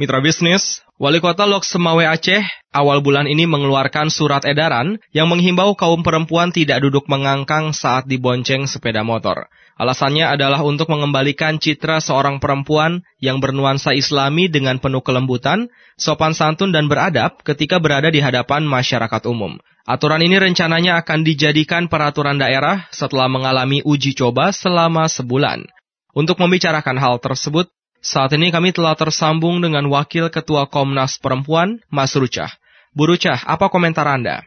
Mitra bisnis, Wali Kota Lok Semawe Aceh awal bulan ini mengeluarkan surat edaran yang menghimbau kaum perempuan tidak duduk mengangkang saat dibonceng sepeda motor. Alasannya adalah untuk mengembalikan citra seorang perempuan yang bernuansa islami dengan penuh kelembutan, sopan santun dan beradab ketika berada di hadapan masyarakat umum. Aturan ini rencananya akan dijadikan peraturan daerah setelah mengalami uji coba selama sebulan. Untuk membicarakan hal tersebut, saat ini kami telah tersambung dengan Wakil Ketua Komnas Perempuan, Mas Rucah. Bu Rucah, apa komentar Anda?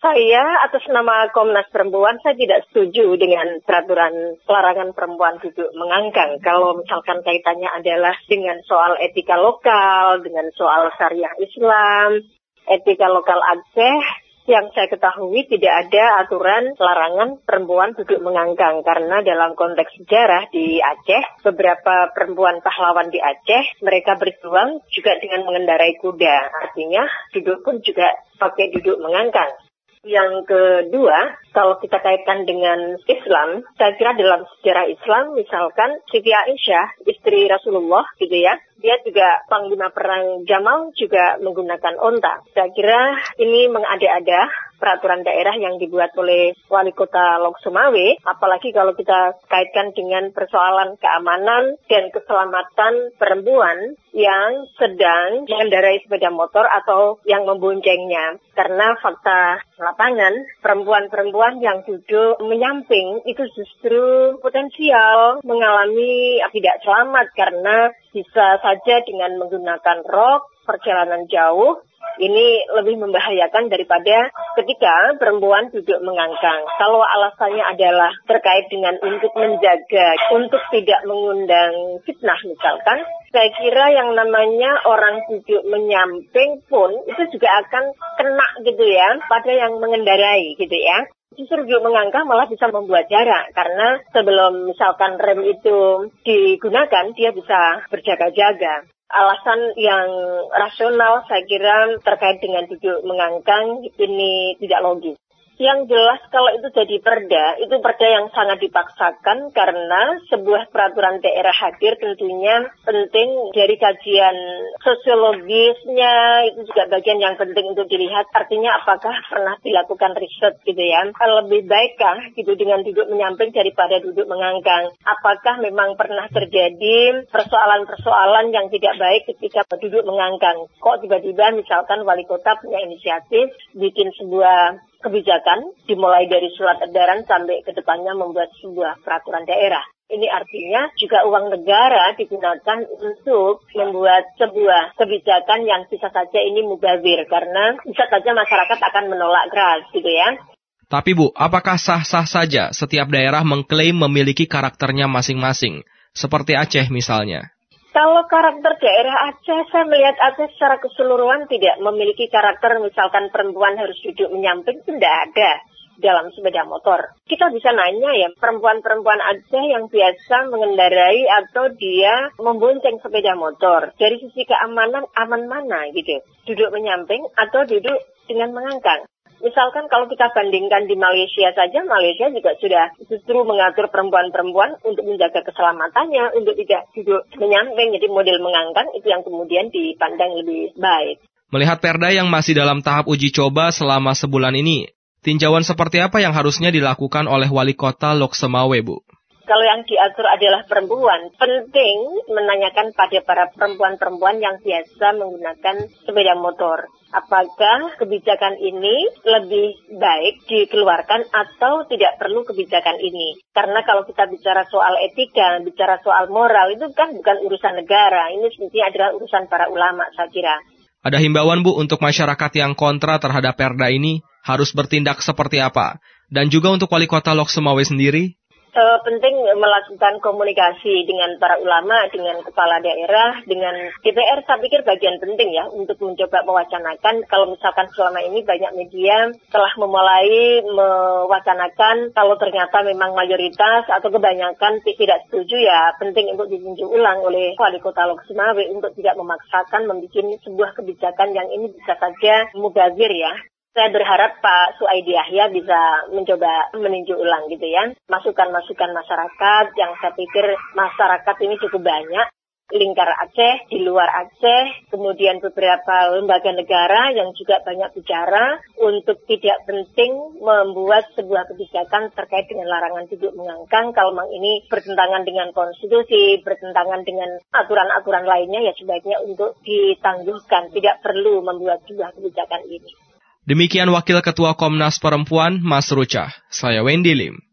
Saya atas nama Komnas Perempuan saya tidak setuju dengan peraturan larangan perempuan duduk mengangkang. Kalau misalkan kaitannya adalah dengan soal etika lokal, dengan soal syariah Islam, etika lokal Aceh, yang saya ketahui tidak ada aturan larangan perempuan duduk mengangkang karena dalam konteks sejarah di Aceh beberapa perempuan pahlawan di Aceh mereka berjuang juga dengan mengendarai kuda. Artinya duduk pun juga pakai duduk mengangkang yang kedua, kalau kita kaitkan dengan Islam, saya kira dalam sejarah Islam, misalkan Siti Aisyah, istri Rasulullah, gitu ya, dia juga panglima perang Jamal juga menggunakan onta. Saya kira ini mengada-ada peraturan daerah yang dibuat oleh wali kota Lok Sumawe, apalagi kalau kita kaitkan dengan persoalan keamanan dan keselamatan perempuan yang sedang mengendarai sepeda motor atau yang memboncengnya. Karena fakta lapangan, perempuan-perempuan yang duduk menyamping itu justru potensial mengalami tidak selamat karena bisa saja dengan menggunakan rok perjalanan jauh ini lebih membahayakan daripada ketika perempuan duduk mengangkang. Kalau alasannya adalah terkait dengan untuk menjaga, untuk tidak mengundang fitnah misalkan, saya kira yang namanya orang duduk menyamping pun itu juga akan kena gitu ya pada yang mengendarai gitu ya justru duduk mengangkang malah bisa membuat jarak karena sebelum misalkan rem itu digunakan dia bisa berjaga-jaga alasan yang rasional saya kira terkait dengan duduk mengangkang ini tidak logis. Yang jelas kalau itu jadi perda, itu perda yang sangat dipaksakan karena sebuah peraturan daerah hadir tentunya penting dari kajian sosiologisnya, itu juga bagian yang penting untuk dilihat. Artinya apakah pernah dilakukan riset gitu ya. Lebih baikkah gitu dengan duduk menyamping daripada duduk mengangkang. Apakah memang pernah terjadi persoalan-persoalan yang tidak baik ketika duduk mengangkang. Kok tiba-tiba misalkan wali kota punya inisiatif bikin sebuah kebijakan dimulai dari surat edaran sampai ke depannya membuat sebuah peraturan daerah. Ini artinya juga uang negara digunakan untuk membuat sebuah kebijakan yang bisa saja ini mubazir karena bisa saja masyarakat akan menolak keras gitu ya. Tapi Bu, apakah sah-sah saja setiap daerah mengklaim memiliki karakternya masing-masing, seperti Aceh misalnya? Kalau karakter daerah Aceh, saya melihat Aceh secara keseluruhan tidak memiliki karakter misalkan perempuan harus duduk menyamping, itu tidak ada dalam sepeda motor. Kita bisa nanya ya, perempuan-perempuan Aceh yang biasa mengendarai atau dia membonceng sepeda motor. Dari sisi keamanan, aman mana gitu? Duduk menyamping atau duduk dengan mengangkang? Misalkan kalau kita bandingkan di Malaysia saja, Malaysia juga sudah justru mengatur perempuan-perempuan untuk menjaga keselamatannya, untuk tidak duduk menyamping, jadi model mengangkang itu yang kemudian dipandang lebih baik. Melihat perda yang masih dalam tahap uji coba selama sebulan ini, tinjauan seperti apa yang harusnya dilakukan oleh wali kota Lok Semawe, Bu? Kalau yang diatur adalah perempuan, penting menanyakan pada para perempuan-perempuan yang biasa menggunakan sepeda motor. Apakah kebijakan ini lebih baik dikeluarkan atau tidak perlu kebijakan ini? Karena kalau kita bicara soal etika, bicara soal moral, itu kan bukan urusan negara. Ini sebenarnya adalah urusan para ulama, saya kira. Ada himbauan Bu untuk masyarakat yang kontra terhadap perda ini harus bertindak seperti apa? Dan juga untuk wali kota Lok Semawe sendiri, uh, penting melakukan komunikasi dengan para ulama, dengan kepala daerah, dengan DPR. Saya pikir bagian penting ya untuk mencoba mewacanakan. Kalau misalkan selama ini banyak media telah memulai mewacanakan kalau ternyata memang mayoritas atau kebanyakan tidak setuju ya penting untuk ditunjuk ulang oleh wali kota Lok Sumawe untuk tidak memaksakan membuat sebuah kebijakan yang ini bisa saja mubazir ya saya berharap Pak Suaidi Yahya bisa mencoba meninjau ulang gitu ya. Masukan-masukan masyarakat yang saya pikir masyarakat ini cukup banyak. lingkar Aceh, di luar Aceh, kemudian beberapa lembaga negara yang juga banyak bicara untuk tidak penting membuat sebuah kebijakan terkait dengan larangan duduk mengangkang kalau memang ini bertentangan dengan konstitusi, bertentangan dengan aturan-aturan lainnya ya sebaiknya untuk ditangguhkan, tidak perlu membuat sebuah kebijakan ini. Demikian Wakil Ketua Komnas Perempuan, Mas Rucah. Saya Wendy Lim.